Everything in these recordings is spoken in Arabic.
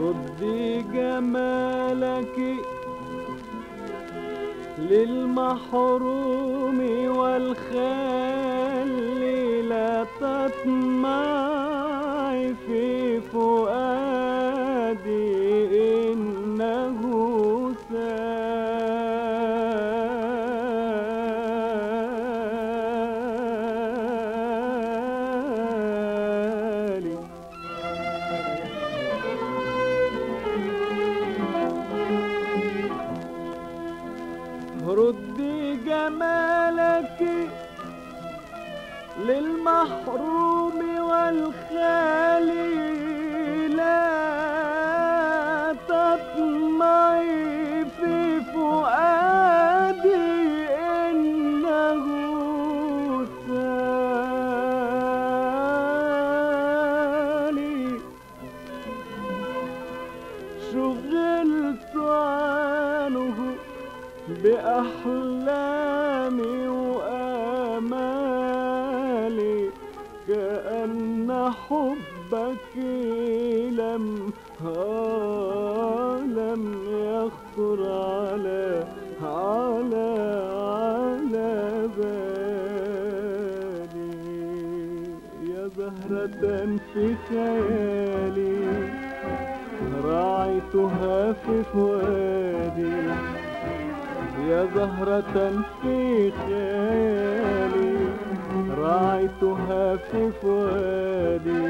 ردي جمالك للمحروم والخال لا تطمعي في فؤادي للمحروم والخالي لا تطمعي في فؤادي إنه سالي شغلت عنه بأحلامي وآمالي حبك لم آه لم يخطر على على على بالي. يا زهرة في خيالي راعيتها في فؤادي. يا زهرة في خيالي. راعيتها في فؤادي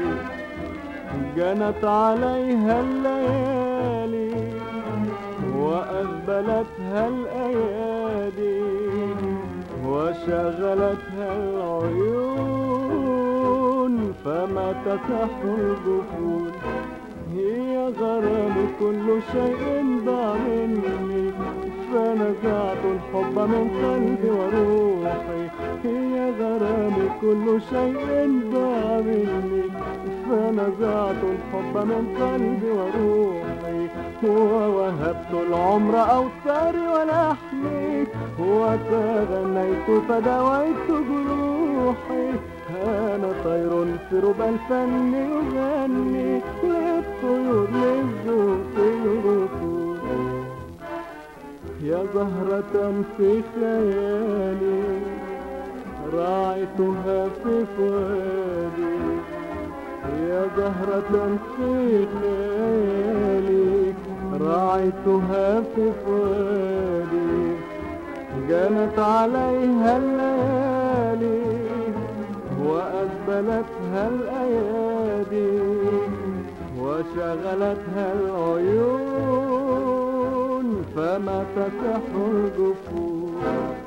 جنت عليها الليالي وأقبلتها الأيادي وشغلتها العيون فما تسح الجفون. هي غرامي كل شيء ضاع مني فنزعت الحب من قلبي وروحي غرامي كل شيء ضاع مني فنزعت الحب من قلبي وروحي. ووهبت العمر أوتاري ولحمي. وتغنيت فدويت جروحي أنا طير في ربى الفن يغني. للطيور للذوق الركود يا زهرة في خيالي. راعيتها في فؤادي يا زهرة في خيالي. راعيتها في فؤادي جنت عليها الليالي وأقبلتها الأيادي وشغلتها العيون فما تسح الجفون.